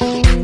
Bye.